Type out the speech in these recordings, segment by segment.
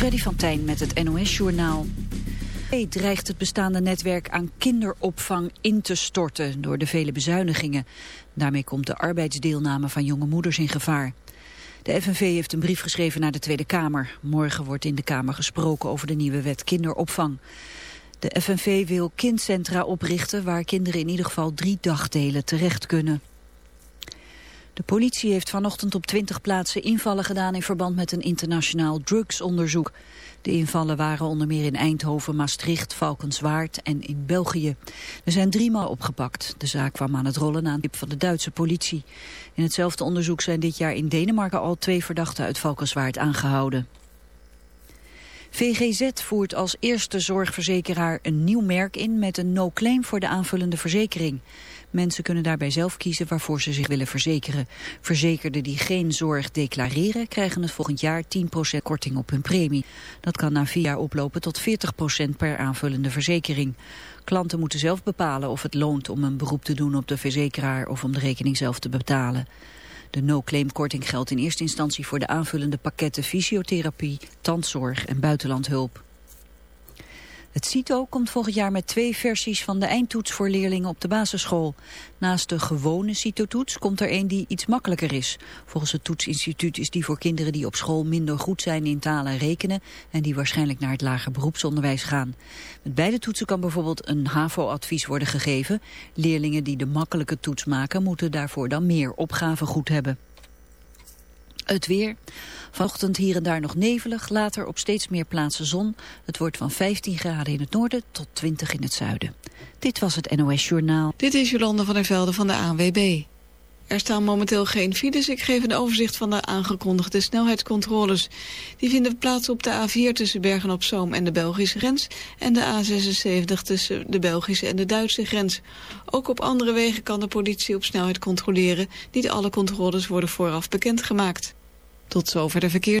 Freddy van Tijn met het NOS-journaal. dreigt het bestaande netwerk aan kinderopvang in te storten door de vele bezuinigingen. Daarmee komt de arbeidsdeelname van jonge moeders in gevaar. De FNV heeft een brief geschreven naar de Tweede Kamer. Morgen wordt in de Kamer gesproken over de nieuwe wet kinderopvang. De FNV wil kindcentra oprichten waar kinderen in ieder geval drie dagdelen terecht kunnen. De politie heeft vanochtend op 20 plaatsen invallen gedaan in verband met een internationaal drugsonderzoek. De invallen waren onder meer in Eindhoven, Maastricht, Valkenswaard en in België. Er zijn drie maal opgepakt. De zaak kwam aan het rollen een tip van de Duitse politie. In hetzelfde onderzoek zijn dit jaar in Denemarken al twee verdachten uit Valkenswaard aangehouden. VGZ voert als eerste zorgverzekeraar een nieuw merk in met een no-claim voor de aanvullende verzekering. Mensen kunnen daarbij zelf kiezen waarvoor ze zich willen verzekeren. Verzekerden die geen zorg declareren krijgen het volgend jaar 10% korting op hun premie. Dat kan na vier jaar oplopen tot 40% per aanvullende verzekering. Klanten moeten zelf bepalen of het loont om een beroep te doen op de verzekeraar of om de rekening zelf te betalen. De no-claim korting geldt in eerste instantie voor de aanvullende pakketten fysiotherapie, tandzorg en buitenlandhulp. Het CITO komt volgend jaar met twee versies van de eindtoets voor leerlingen op de basisschool. Naast de gewone CITO-toets komt er een die iets makkelijker is. Volgens het toetsinstituut is die voor kinderen die op school minder goed zijn in talen en rekenen en die waarschijnlijk naar het lager beroepsonderwijs gaan. Met beide toetsen kan bijvoorbeeld een HAVO-advies worden gegeven. Leerlingen die de makkelijke toets maken moeten daarvoor dan meer opgaven goed hebben. Het weer. Vanochtend hier en daar nog nevelig, later op steeds meer plaatsen zon. Het wordt van 15 graden in het noorden tot 20 in het zuiden. Dit was het NOS Journaal. Dit is Jolande van der Velde van de ANWB. Er staan momenteel geen files. Ik geef een overzicht van de aangekondigde snelheidscontroles. Die vinden plaats op de A4 tussen Bergen-op-Zoom en de Belgische grens... en de A76 tussen de Belgische en de Duitse grens. Ook op andere wegen kan de politie op snelheid controleren. Niet alle controles worden vooraf bekendgemaakt. Tot zover de verkeer.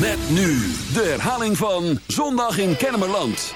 Met nu de herhaling van Zondag in Kennemerland.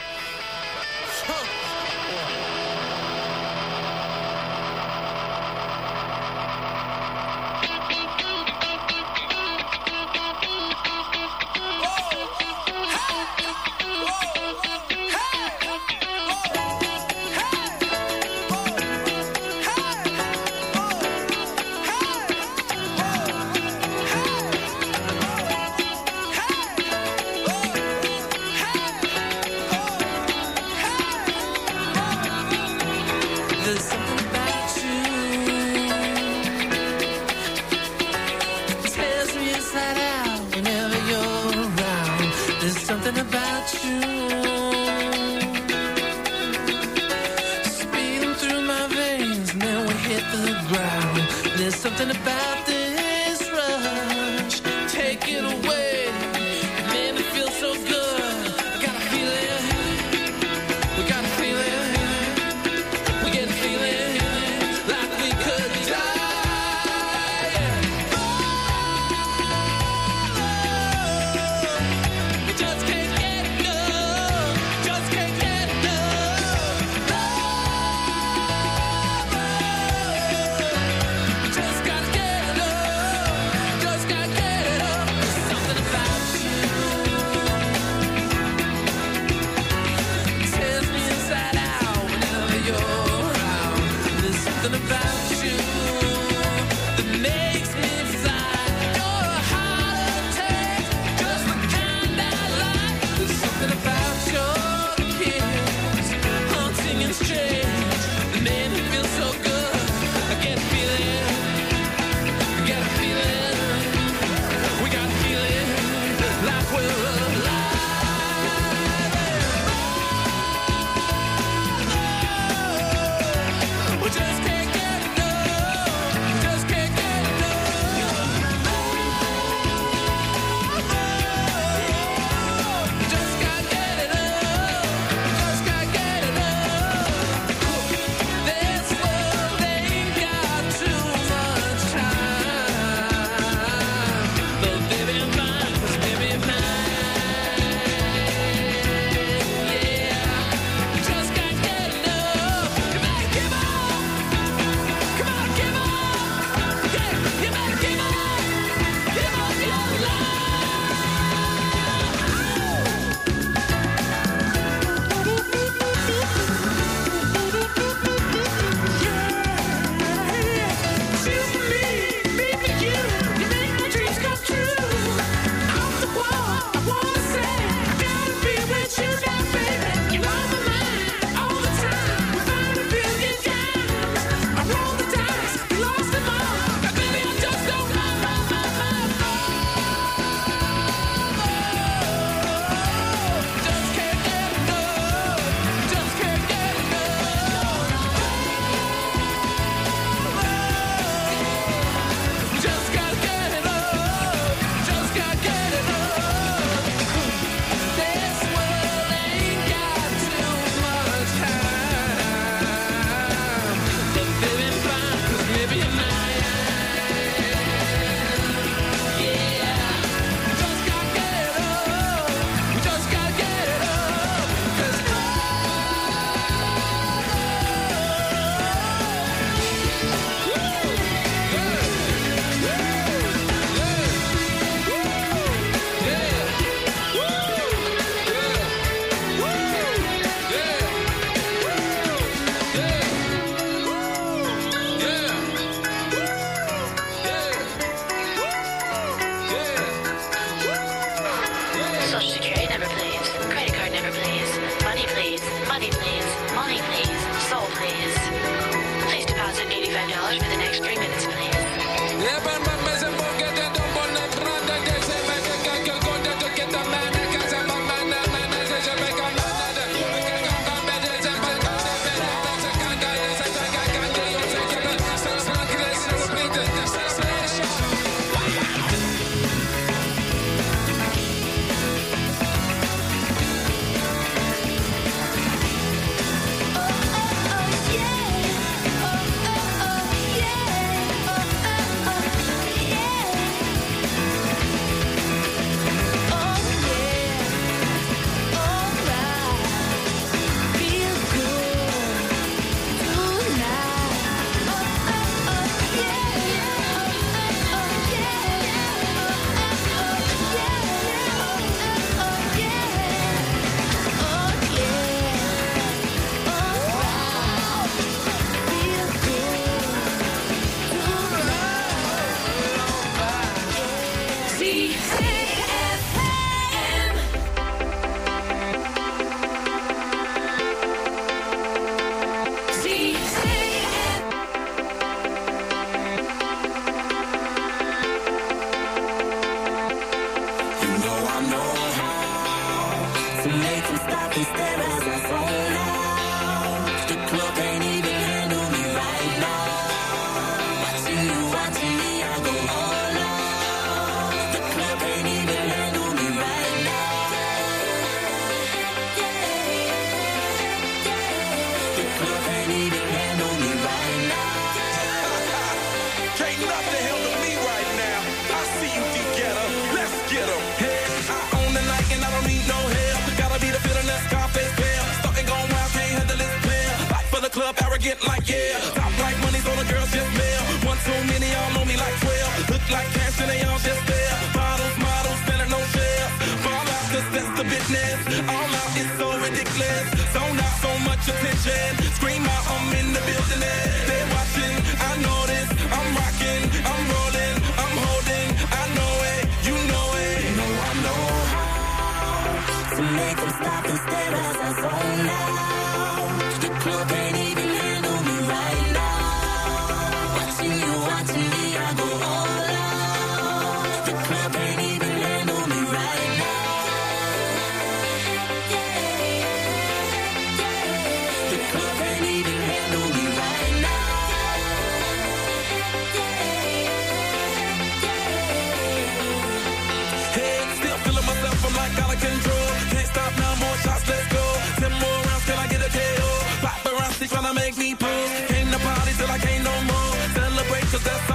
make me prove. Came to party till I can't no more. Celebrate cause that's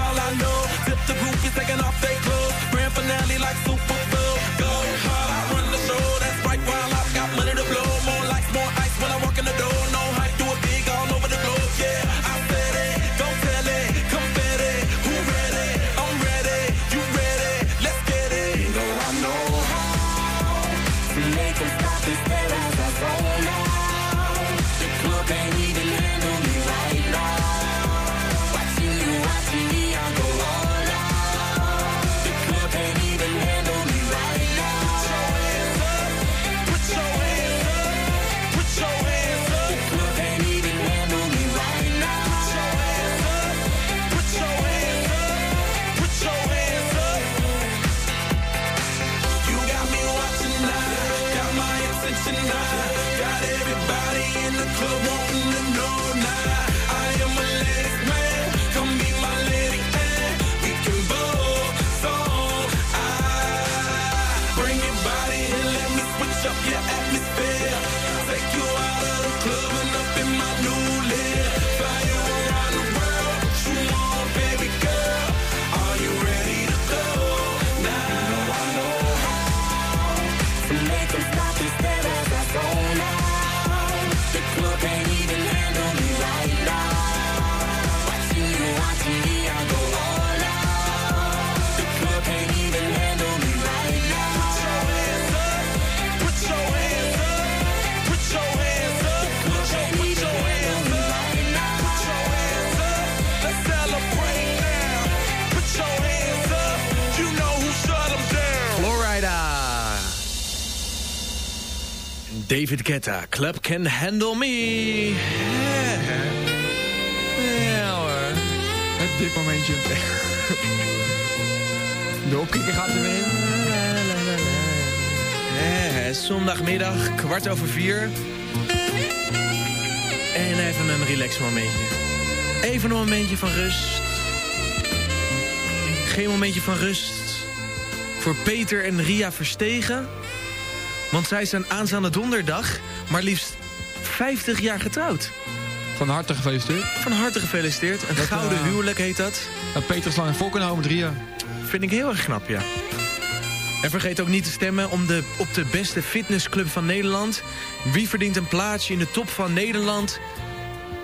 David Guetta, Club Can Handle Me. Ja hoor. Dit momentje. De opkikker gaat er weer in. Zondagmiddag, kwart over vier. En even een relax momentje. Even een momentje van rust. Geen momentje van rust voor Peter en Ria Verstegen. Want zij zijn aanstaande donderdag maar liefst 50 jaar getrouwd. Van harte gefeliciteerd. Van harte gefeliciteerd. Een Dat, gouden eh, huwelijk heet dat. Peter is lang vol kunnen houden met Ria. Vind ik heel erg knap, ja. En vergeet ook niet te stemmen om de, op de beste fitnessclub van Nederland. Wie verdient een plaatsje in de top van Nederland?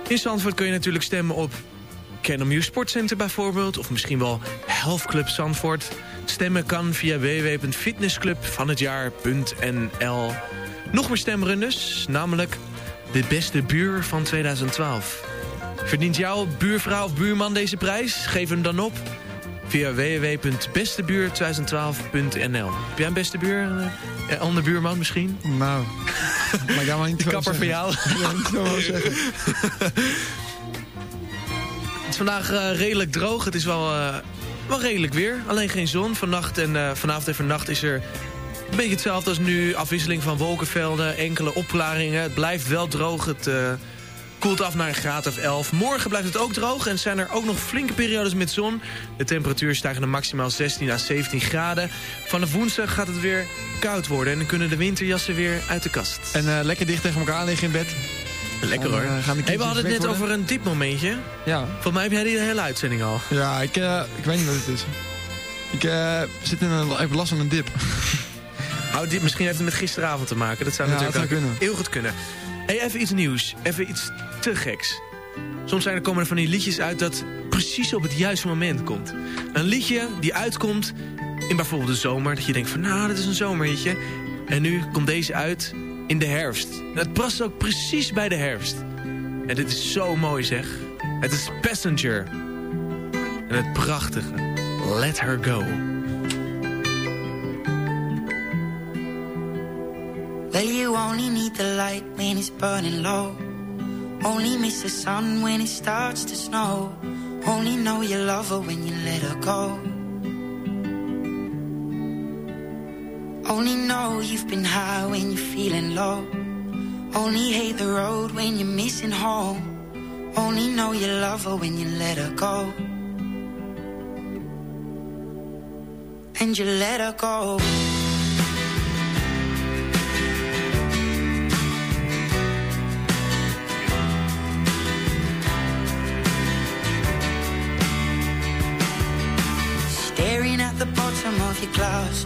In Zandvoort kun je natuurlijk stemmen op Canomuse Sportcenter bijvoorbeeld. Of misschien wel Health Club Zandvoort. Stemmen kan via www.fitnessclubvanhetjaar.nl Nog meer stemrondes, namelijk de beste buur van 2012. Verdient jouw buurvrouw of buurman deze prijs? Geef hem dan op via www.bestebuur2012.nl. Heb jij een beste buur? Eh, ander buurman misschien? Nou, maar jij maar niet De kapper van jou. Het is vandaag eh, redelijk droog. Het is wel, eh, wel redelijk weer. Alleen geen zon. Vannacht en eh, vanavond en vannacht is er een beetje hetzelfde als nu. Afwisseling van wolkenvelden, enkele opklaringen. Het blijft wel droog. Het eh, koelt af naar een graad of 11. Morgen blijft het ook droog en zijn er ook nog flinke periodes met zon. De temperatuur stijgt naar maximaal 16 à 17 graden. Vanaf woensdag gaat het weer koud worden en dan kunnen de winterjassen weer uit de kast. En eh, lekker dicht tegen elkaar liggen in bed. Lekker hoor. eh, hey, we hadden het net over een diepmomentje. Ja. Volgens mij heb jij die hele uitzending al. Ja, ik, eh, ik weet niet wat het is. Ik eh, zit in een, ik last van een dip. Oh, dit, misschien heeft het met gisteravond te maken. Dat zou Ja, natuurlijk dat zou ook kunnen. heel goed kunnen. Hey, even iets nieuws. Even iets te geks. Soms zijn er komen er van die liedjes uit dat precies op het juiste moment komt. Een liedje die uitkomt in bijvoorbeeld de zomer. Dat je denkt van, nou, dat is een zomerliedje. En nu komt deze uit in de herfst. Het past ook precies bij de herfst. En dit is zo mooi zeg. Het is Passenger. En het prachtige Let Her Go. Well, you only need the light when it's burning low. Only miss the sun when it starts to snow. Only know you love her when you let her go. Only know you've been high when you're feeling low. Only hate the road when you're missing home. Only know you love her when you let her go. And you let her go. Staring at the bottom of your glass,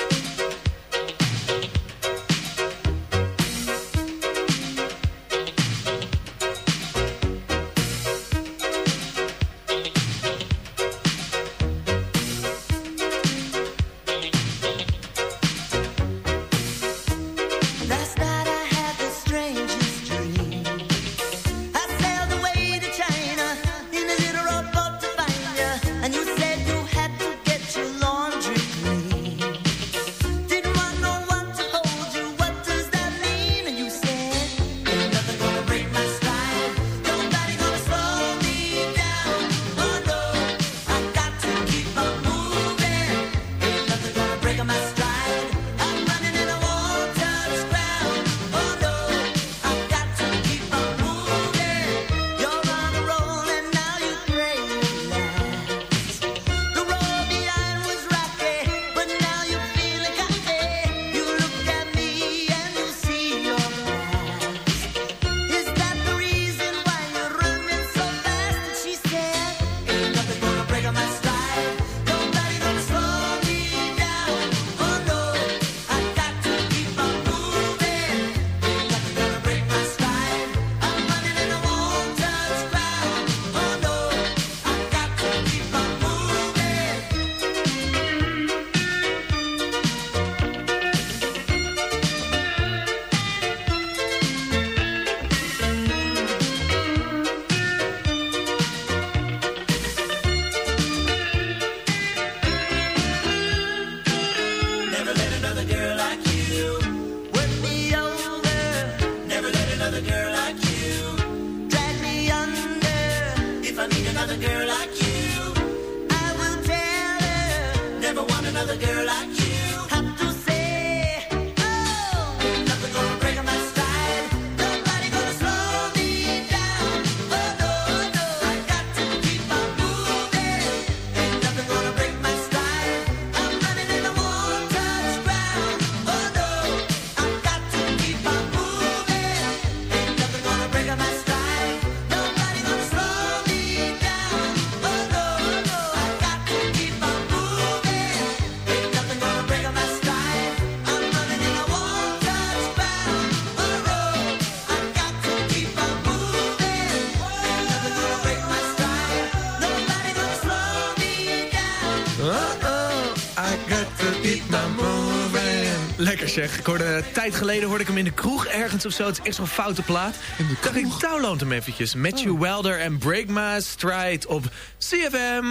Zeg. Ik hoorde, een tijd geleden hoorde ik hem in de kroeg ergens of zo. Het is echt zo'n foute plaat. In de kroeg? ik download hem eventjes. Matthew Welder en Break My Stride op CFM.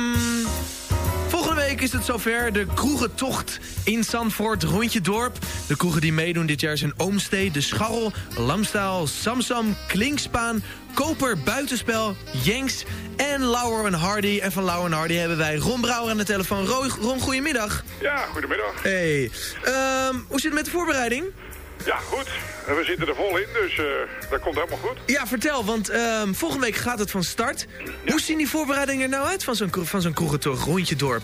Volgende week is het zover. De kroegentocht in Zandvoort, rondje dorp. De kroegen die meedoen dit jaar zijn Oomstee, De Scharrel, Lamstaal, Samsam, Klinkspaan, Koper, Buitenspel, Jenks en Lauer en Hardy. En van Lauer en Hardy hebben wij Ron Brouwer aan de telefoon. Ron, Ron goedemiddag. Ja, goedemiddag. Hey, Ehm, hoe zit het met de voorbereiding? Ja, goed. En We zitten er vol in, dus eh, dat komt helemaal goed. Ja, vertel, want ehm, volgende week gaat het van start. Hoe zien die voorbereidingen er nou uit van zo'n van zo'n kroegentocht, rondje dorp?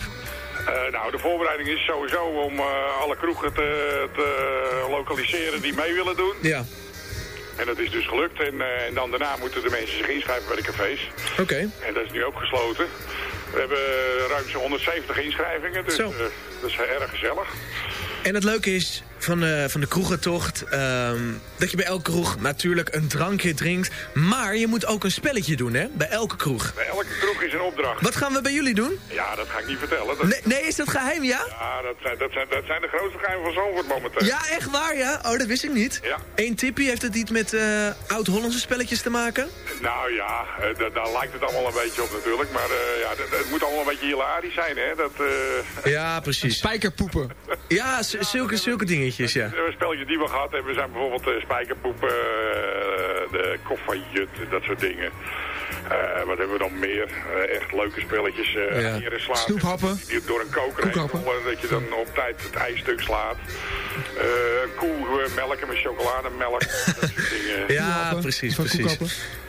Eh, nou, de voorbereiding is sowieso om eh, alle kroegen te, te lokaliseren die mee willen doen. Ja. En dat is dus gelukt. En, en dan daarna moeten de mensen zich inschrijven bij de cafés. Oké. En dat is nu ook gesloten. We hebben ruim zo'n 170 inschrijvingen, dus dat is erg gezellig. En het leuke is van de, van de kroegentocht... ehm, dat je bij elke kroeg natuurlijk een drankje drinkt. Maar je moet ook een spelletje doen, hè? Bij elke kroeg. Bij elke kroeg is een opdracht. Wat gaan we bij jullie doen? Ja, dat ga ik niet vertellen. Dat, Nee, nee is dat geheim, ja? Ja, dat zijn, dat, zijn, dat zijn de grootste geheimen van Zandvoort momenteel. Ja, echt waar, ja? Oh, dat wist ik niet. Ja. Eén tipje, heeft het iets met eh, oud-Hollandse spelletjes te maken? Nou ja, eh, da- daar lijkt het allemaal een beetje op natuurlijk. Maar eh, ja, het moet allemaal een beetje hilarisch zijn, hè. Dat, eh, Ja, precies. Spijkerpoepen. Ja, zulke, zulke dingetjes, ja. Een spelletje die we gehad hebben zijn bijvoorbeeld eh, spijkerpoep, eh, de Koffajut, dat soort dingen. Eh, wat hebben we dan meer? Eh, echt leuke spelletjes. eh Ja. slaan. Snoephappen. Die door een koker heen rollen, dat je dan op tijd het ijsstuk slaat. Eh koe eh, melken met chocolademelk. dat soort dingen. Ja, precies, precies.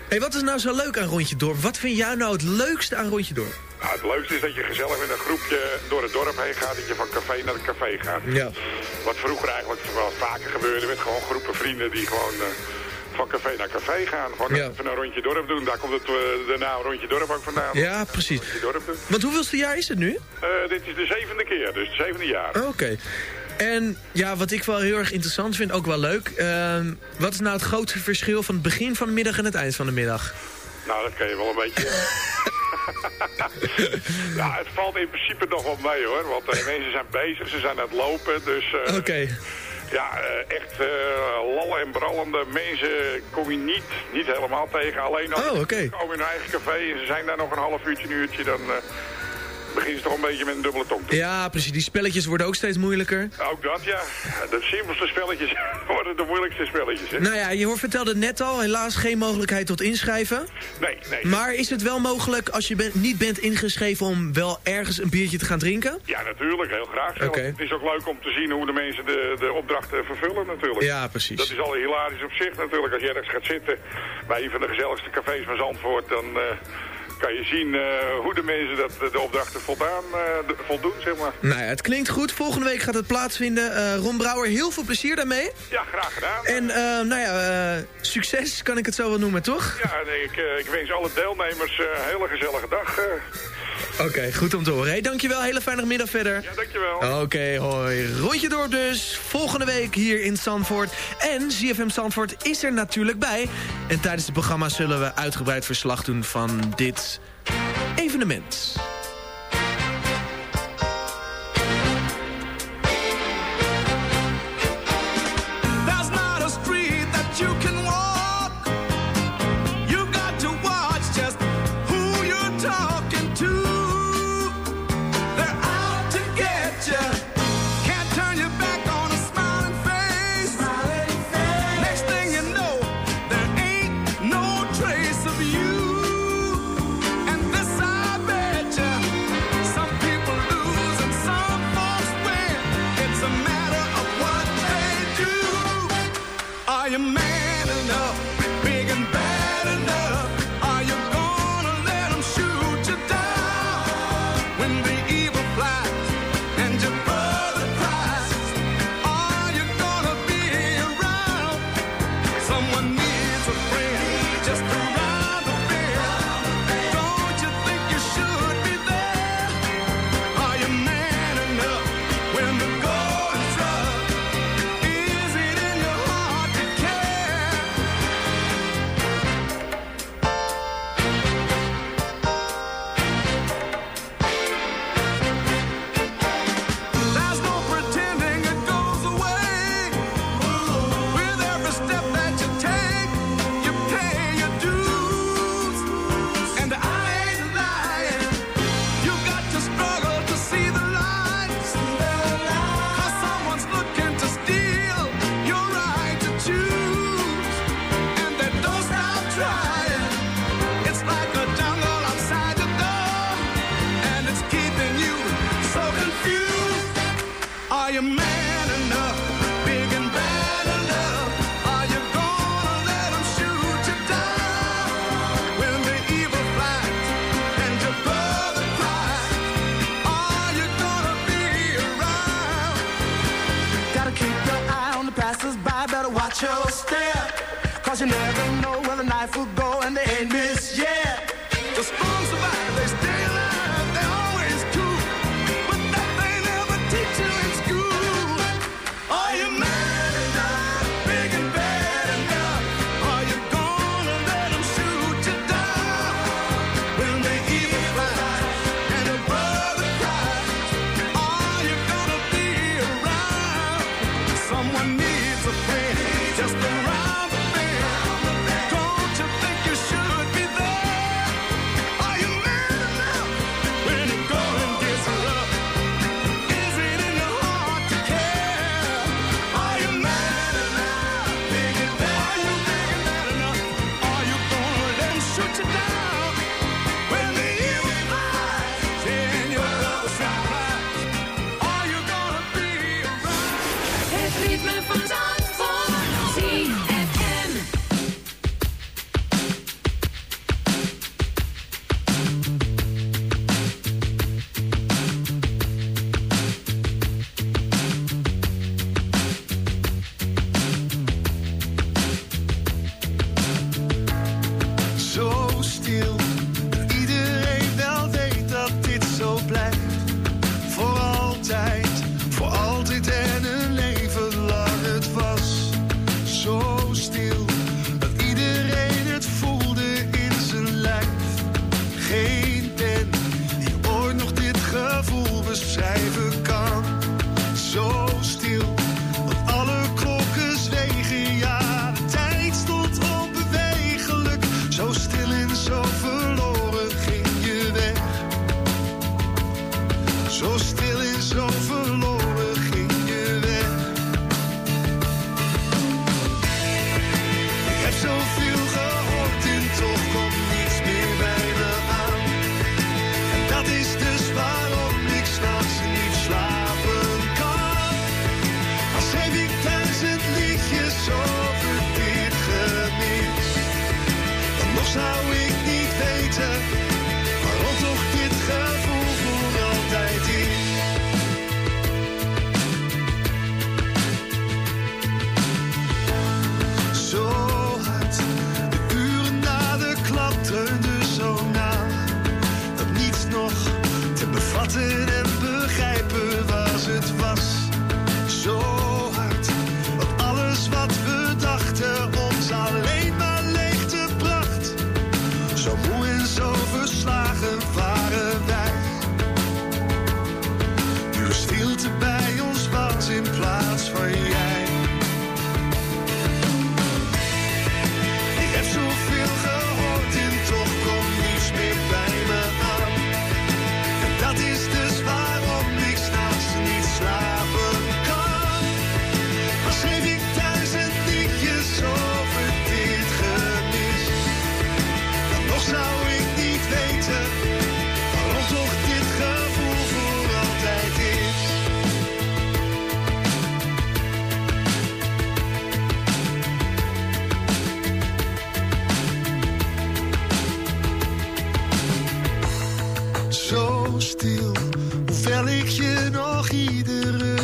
Hey, wat is nou zo leuk aan Rondje Dorp? Wat vind jij nou het leukste aan Rondje Dorp? Nou, het leukste is dat je gezellig met een groepje door het dorp heen gaat. Dat je van café naar café gaat. Ja. Wat vroeger eigenlijk wel vaker gebeurde met gewoon groepen vrienden die gewoon eh, van café naar café gaan. Gewoon Ja. even een rondje dorp doen. Daar komt het, eh, de naam rondje dorp ook vandaan. Ja, precies. Rondje dorp doen. Want hoeveelste jaar is het nu? Eh, dit is de zevende keer, dus het zevende jaar. Oké. En ja, wat ik wel heel erg interessant vind, ook wel leuk. ehm, wat is nou het grootste verschil van het begin van de middag en het eind van de middag? Nou, dat kan je wel een beetje... ja, het valt in principe nog wel mee hoor. Want de mensen zijn bezig, ze zijn aan het lopen. Dus eh, Oké. ja, eh, echt eh lallen en brallende mensen kom je niet, niet helemaal tegen. Alleen als Oh, komen in hun eigen café en ze zijn daar nog een half uurtje, een uurtje, dan eh beginnen ze toch een beetje met een dubbele tong. Ja, precies. Die spelletjes worden ook steeds moeilijker. Ook dat, ja. De simpelste spelletjes worden de moeilijkste spelletjes. Hè? Nou ja, je hoort- vertelde net al, helaas geen mogelijkheid tot inschrijven. Nee, nee. Maar is het wel mogelijk als je niet bent ingeschreven om wel ergens een biertje te gaan drinken? Ja, natuurlijk. Heel graag. Het is ook leuk om te zien hoe de mensen de, de opdrachten vervullen natuurlijk. Ja, precies. Dat is al hilarisch op zich natuurlijk. Als je ergens gaat zitten bij een van de gezelligste cafés van Zandvoort... dan eh, kan je zien eh, hoe de mensen dat, de opdrachten voldaan, eh, voldoen, zeg maar. Nou ja, het klinkt goed. Volgende week gaat het plaatsvinden. Eh Ron Brouwer, heel veel plezier daarmee. Ja, graag gedaan. En eh, nou ja, eh, succes kan ik het zo wel noemen, toch? Ja, nee, ik, eh, ik wens alle deelnemers eh, een hele gezellige dag. Oké, goed om te horen. Hey, dankjewel, hele fijne middag verder. Ja, dankjewel. Oké, hoi. Rondje door dus. Volgende week hier in Zandvoort. En ZFM Zandvoort is er natuurlijk bij. En tijdens het programma zullen we uitgebreid verslag doen van dit evenement. Your step. Cause you never know where the knife will go and they ain't missed yet. Zo stil, hoewel ik je nog iedere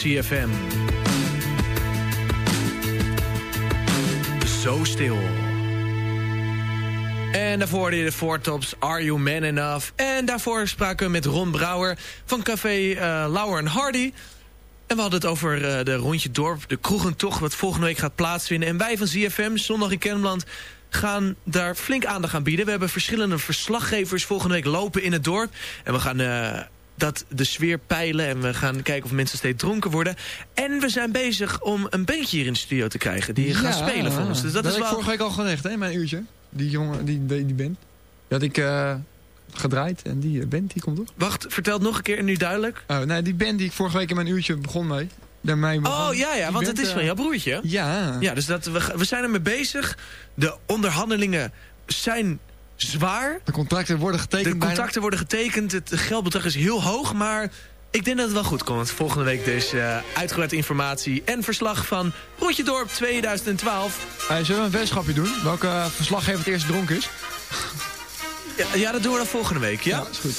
CFM. Zo stil. En daarvoor je de Four Tops, Are You Man Enough? En daarvoor spraken we met Ron Brouwer van café eh Lauer en Hardy. En we hadden het over eh, de Rondje Dorp, de kroegentocht... wat volgende week gaat plaatsvinden. En wij van ZFM, Zondag in Kennemerland, gaan daar flink aandacht aan bieden. We hebben verschillende verslaggevers volgende week lopen in het dorp. En we gaan... eh, dat de sfeer peilen en we gaan kijken of mensen steeds dronken worden. En we zijn bezig om een bandje hier in de studio te krijgen... die gaan spelen voor ons. Dus dat, dat is heb wel... vorige week al gezegd, hè, mijn uurtje. Die jongen, die, die, die band. Had ik eh, gedraaid en die eh, band, die komt op. Wacht, vertel het nog een keer nu duidelijk. Oh, nee, die band die ik vorige week in mijn uurtje begon mee. Daarmee begon, Oh ja, ja, want band, het is van eh, jouw broertje. Ja. Ja, dus dat, we, we zijn ermee bezig. De onderhandelingen zijn zwaar. De contracten worden getekend De contracten worden getekend. Het geldbedrag is heel hoog, maar ik denk dat het wel goed komt. Volgende week dus eh uitgebreid informatie en verslag van Rondje Dorp 2012. Hey, zullen we een weddenschapje doen? Welke eh, verslaggever het eerst dronken is? Ja, ja, dat doen we dan volgende week, ja? is goed.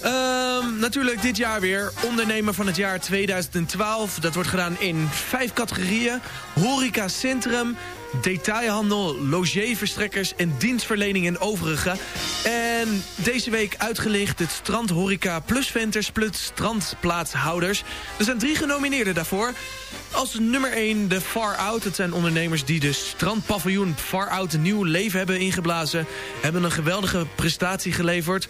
Ehm, natuurlijk dit jaar weer ondernemer van het jaar 2012. Dat wordt gedaan in vijf categorieën. Horeca Centrum, detailhandel, logeerverstrekkers en dienstverlening en overige. En deze week uitgelicht het strand horeca plus venters strandplaatshouders. Er zijn drie genomineerden daarvoor. Als nummer 1 de Far Out. Het zijn ondernemers die de strandpaviljoen Far Out een nieuw leven hebben ingeblazen. Hebben een geweldige prestatie geleverd.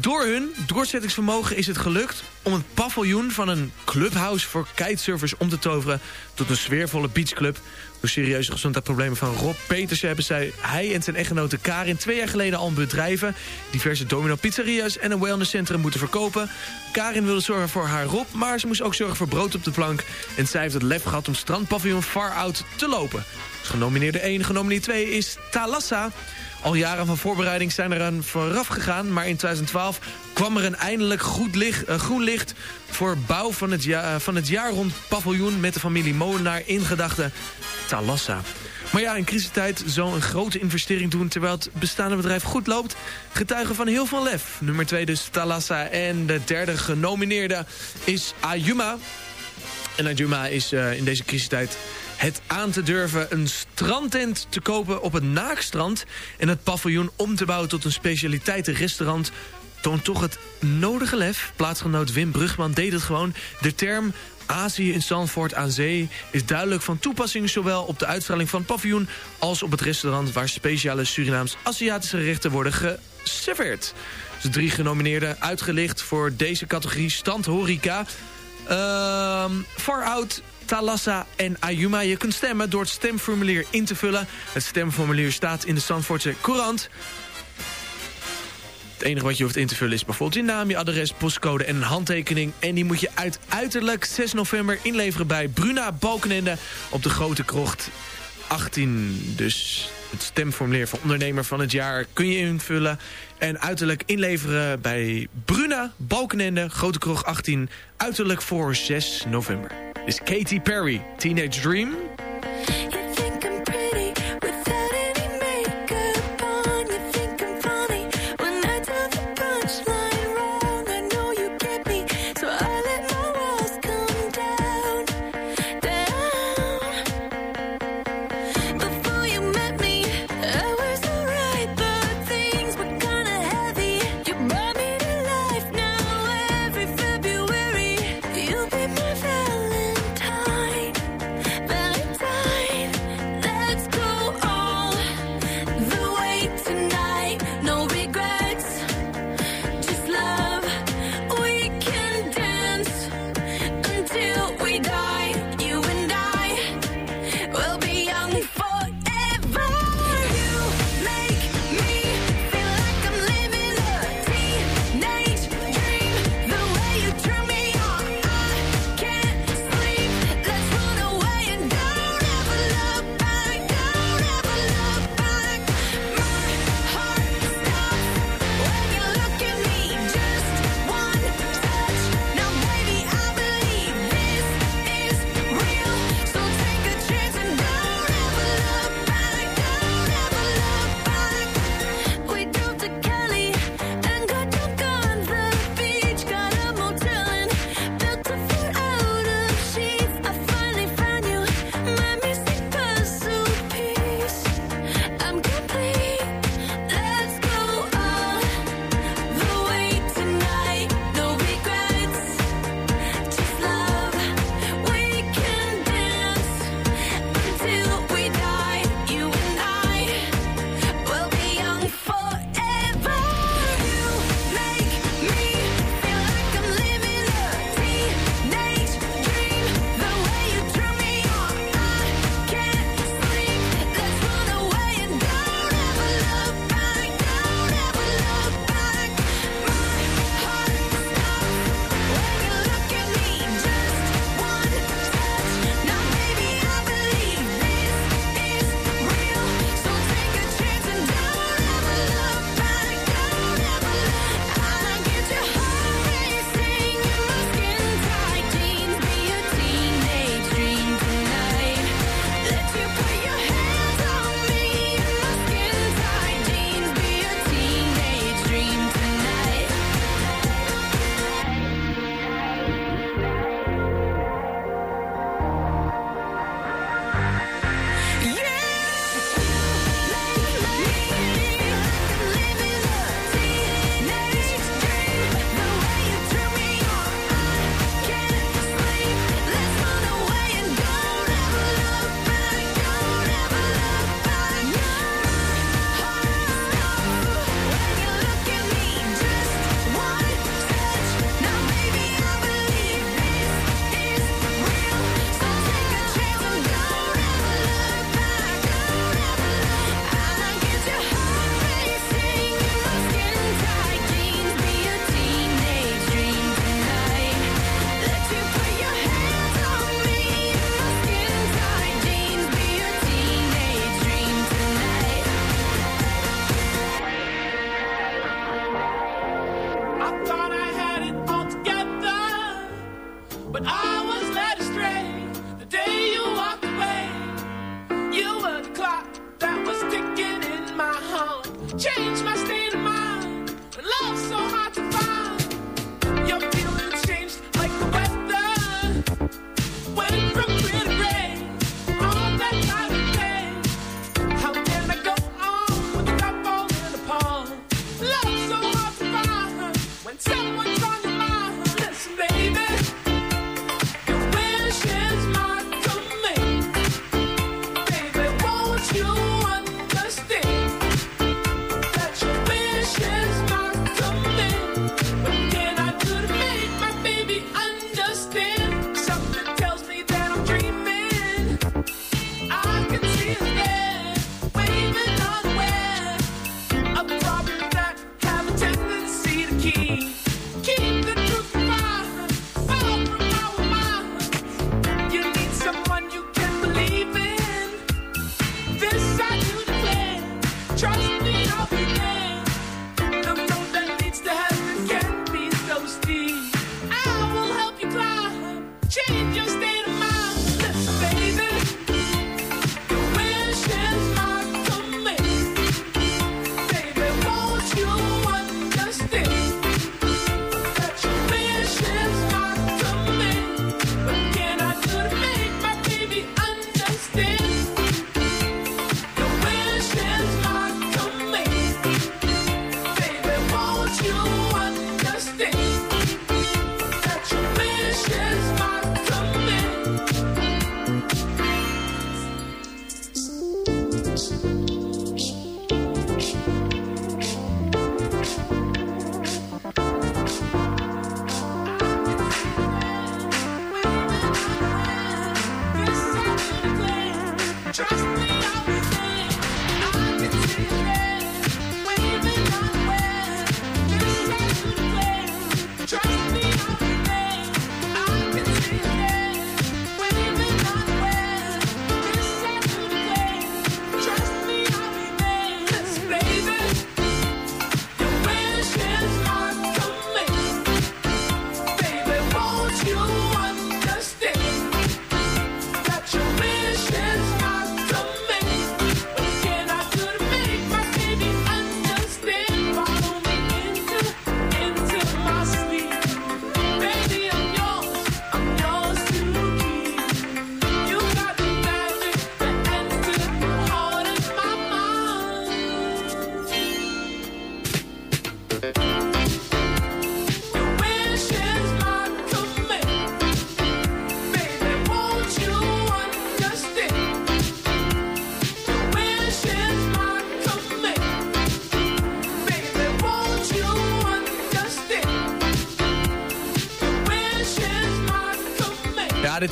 Door hun doorzettingsvermogen is het gelukt om het paviljoen van een clubhouse voor kitesurfers om te toveren tot een sfeervolle beachclub. Door serieuze gezondheidsproblemen van Rob Petersen hebben zij, hij en zijn echtgenote Karin twee jaar geleden al bedrijven, diverse domino pizzeria's en een wellnesscentrum moeten verkopen. Karin wilde zorgen voor haar Rob, maar ze moest ook zorgen voor brood op de plank. En zij heeft het lef gehad om strandpaviljoen Far Out te lopen. Dus genomineerde 1, genomineerde 2 is Thalassa. Al jaren van voorbereiding zijn er aan vooraf gegaan... maar in 2012 kwam er een eindelijk goed licht, eh, groen licht... voor bouw van het, ja, van het jaar rond paviljoen... met de familie Molenaar in gedachte Thalassa. Maar ja, in crisistijd zo'n grote investering doen... terwijl het bestaande bedrijf goed loopt... getuigen van heel veel lef. Nummer 2 dus Thalassa en de derde genomineerde is Ayuma... En Ajuma is uh, in deze crisistijd het aan te durven een strandtent te kopen op het Naakstrand... en het paviljoen om te bouwen tot een specialiteitenrestaurant toont toch het nodige lef. Plaatsgenoot Wim Brugman deed het gewoon. De term Azië in Zandvoort aan zee is duidelijk van toepassing... zowel op de uitstraling van het paviljoen als op het restaurant... waar speciale Surinaams-Aziatische gerechten worden geserveerd. De drie genomineerden uitgelicht voor deze categorie stand horeca. Ehm Far Out, Talassa en Ayuma. Je kunt stemmen door het stemformulier in te vullen. Het stemformulier staat in de Zandvoortse Courant. Het enige wat je hoeft in te vullen is bijvoorbeeld je naam, je adres, postcode en een handtekening. En die moet je uit uiterlijk 6 november inleveren bij Bruna Balkenende op de Grote Krocht 18. Dus het stemformulier voor ondernemer van het jaar kun je invullen. En uiterlijk inleveren bij Bruna Balkenende, Grote Krocht 18. Uiterlijk voor 6 november. Is Katy Perry, Teenage Dream.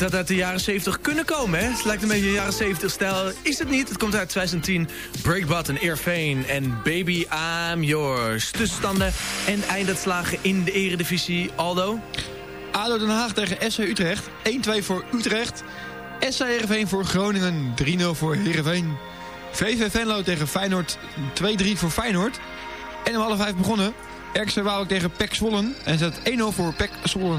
dat uit de jaren 70 kunnen komen, hè? Het lijkt een beetje een jaren 70 stijl. Is het niet? Het komt uit 2010. Breakbutt en Airfane en Baby I'm Yours. Tussenstanden en einduitslagen in de eredivisie. Aldo? ADO Den Haag tegen SC Utrecht. 1-2 voor Utrecht. SC Heerenveen voor Groningen. 3-0 voor Heerenveen. VV Venlo tegen Feyenoord. 2-3 voor Feyenoord. En om half vijf begonnen. Excelsior tegen Pek Zwollen. En zet 1-0 voor Pek Zwolle.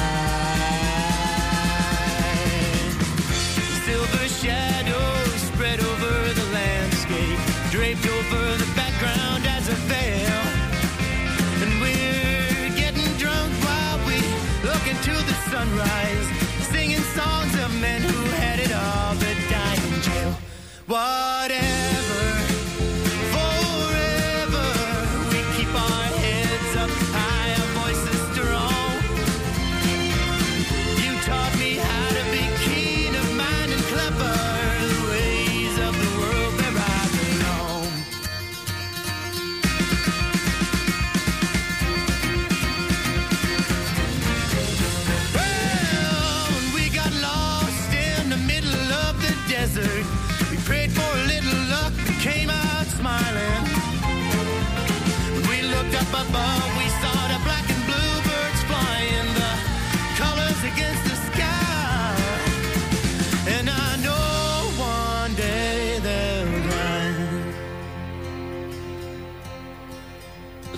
What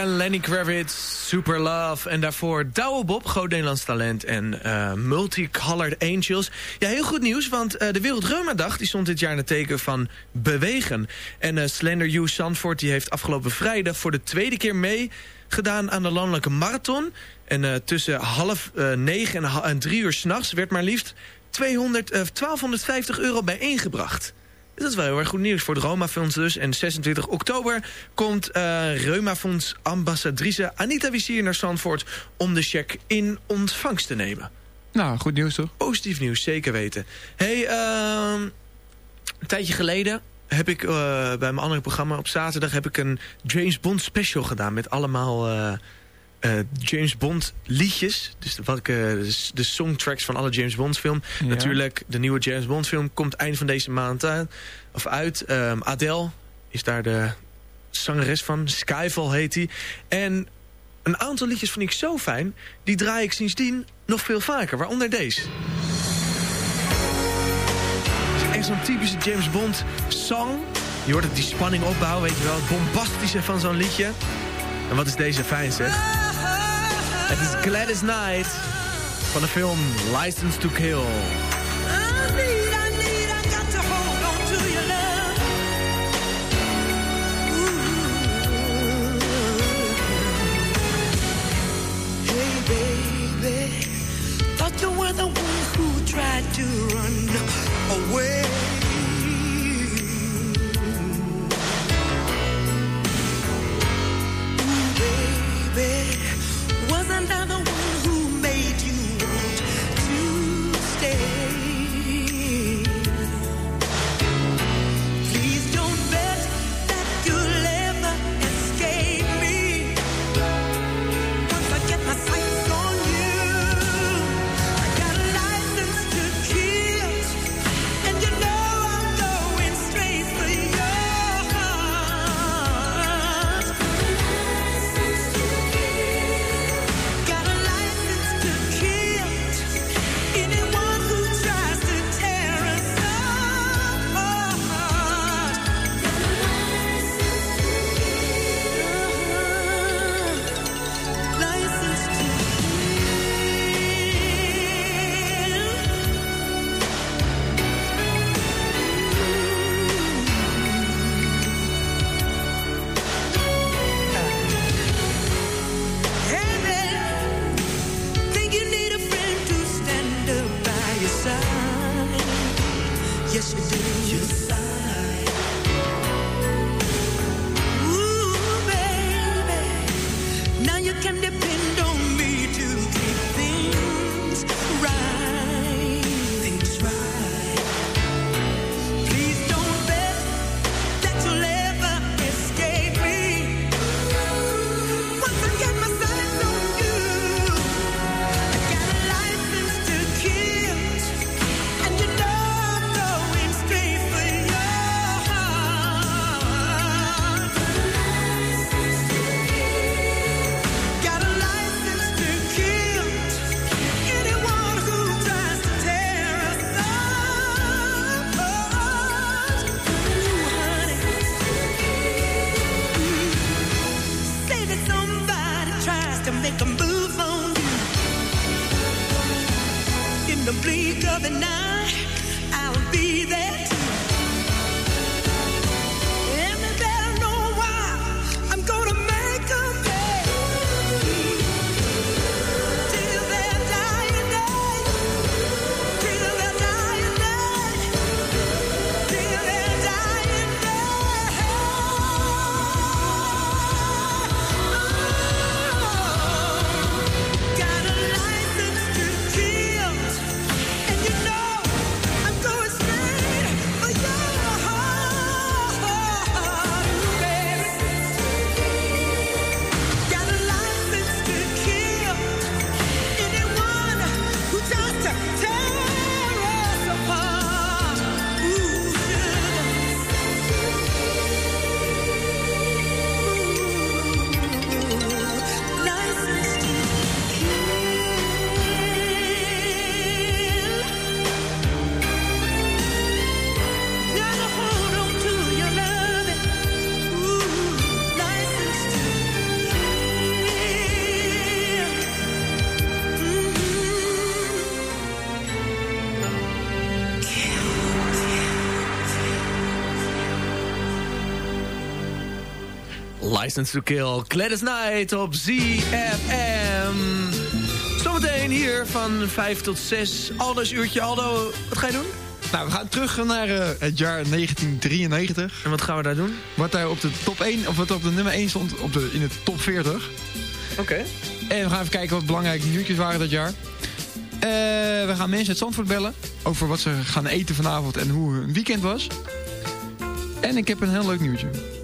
en Lenny Kravitz, Super Love. En daarvoor Douwe Bob, groot Nederlands talent. En eh, Multicolored Angels. Ja, heel goed nieuws, want eh, de Wereldreumadag... die stond dit jaar in het teken van bewegen. En eh, Slender Hugh Zandvoort die heeft afgelopen vrijdag... voor de tweede keer meegedaan aan de landelijke marathon. En tussen half negen en, en drie uur s'nachts... werd maar liefst 200, eh, 1250 euro bijeengebracht. Dus dat is wel heel erg goed nieuws voor het Roma-fonds dus. En 26 oktober komt eh Reuma-fonds ambassadrice Anita Wiesier naar Zandvoort... om de cheque in ontvangst te nemen. Nou, goed nieuws toch? Positief nieuws, zeker weten. hey, ehm, een tijdje geleden heb ik eh, bij mijn andere programma op zaterdag... heb ik een James Bond special gedaan met allemaal... eh, eh, James Bond liedjes. Dus de, wat eh, de, songtracks van alle James Bond film. Ja. Natuurlijk, de nieuwe James Bond film komt eind van deze maand uit. Of uit. Ehm, Adele is daar de zangeres van. Skyfall heet hij. En een aantal liedjes vond ik zo fijn. Die draai ik sindsdien nog veel vaker. Waaronder deze. Het is echt zo'n typische James Bond song. Je hoort het die spanning opbouwen, weet je wel. Het bombastische van zo'n liedje. En wat is deze fijn zeg. Het is Gladys Knight van de film License to Kill. Hey, baby, thought you were the one who tried to run License to Kill, Gladys Night op ZFM. Zometeen hier van 5 tot 6. Aldo's uurtje. Aldo, wat ga je doen? Nou, we gaan terug naar eh, het jaar 1993. En wat gaan we daar doen? Wat daar op de top 1, of wat op de nummer 1 stond op de, in de top 40. Oké. En we gaan even kijken wat belangrijke nieuwtjes waren dat jaar. Eh, we gaan mensen uit Zandvoort bellen over wat ze gaan eten vanavond en hoe hun weekend was. En ik heb een heel leuk nieuwtje.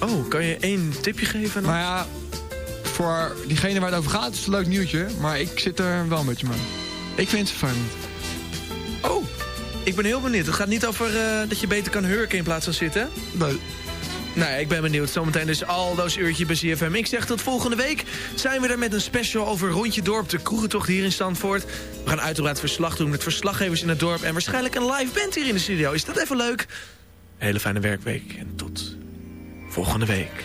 Oh, kan je één tipje geven? Nou ja, voor diegene waar het over gaat is het een leuk nieuwtje, maar ik zit er wel een beetje mee. Ik vind het vervelend. Oh, ik ben heel benieuwd. Het gaat niet over eh, dat je beter kan hurken in plaats van zitten? Nee. Nou, ik ben benieuwd. Zometeen dus Aldo's uurtje bij CFM. Ik zeg tot volgende week zijn we er met een special over Rondje Dorp, de kroegentocht hier in Stanford. We gaan uiteraard verslag doen met verslaggevers in het dorp en waarschijnlijk een live band hier in de studio. Is dat even leuk? Hele fijne werkweek en tot volgende week.